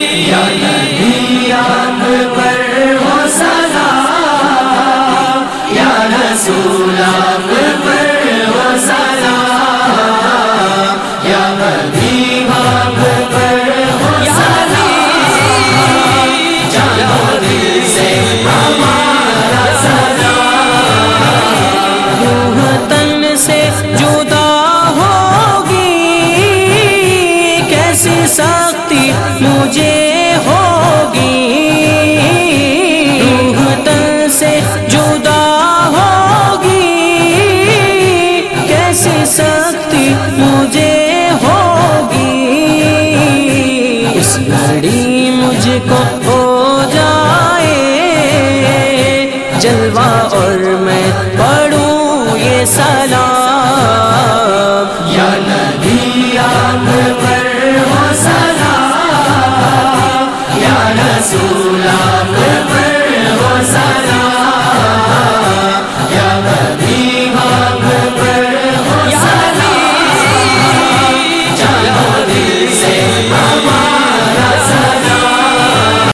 یا نبی آپ پر ہو سلام یا رسول آپ پر ہو سلام یا نبی کیسی سختی مجھے ہوگی۔ روح تن سے جدا ہوگی۔ کیسی سختی مجھے ہوگی۔ اس گھڑی مجھ کو ہو جائے۔ جلوہ اور میں پڑھوں یہ سلام۔ پر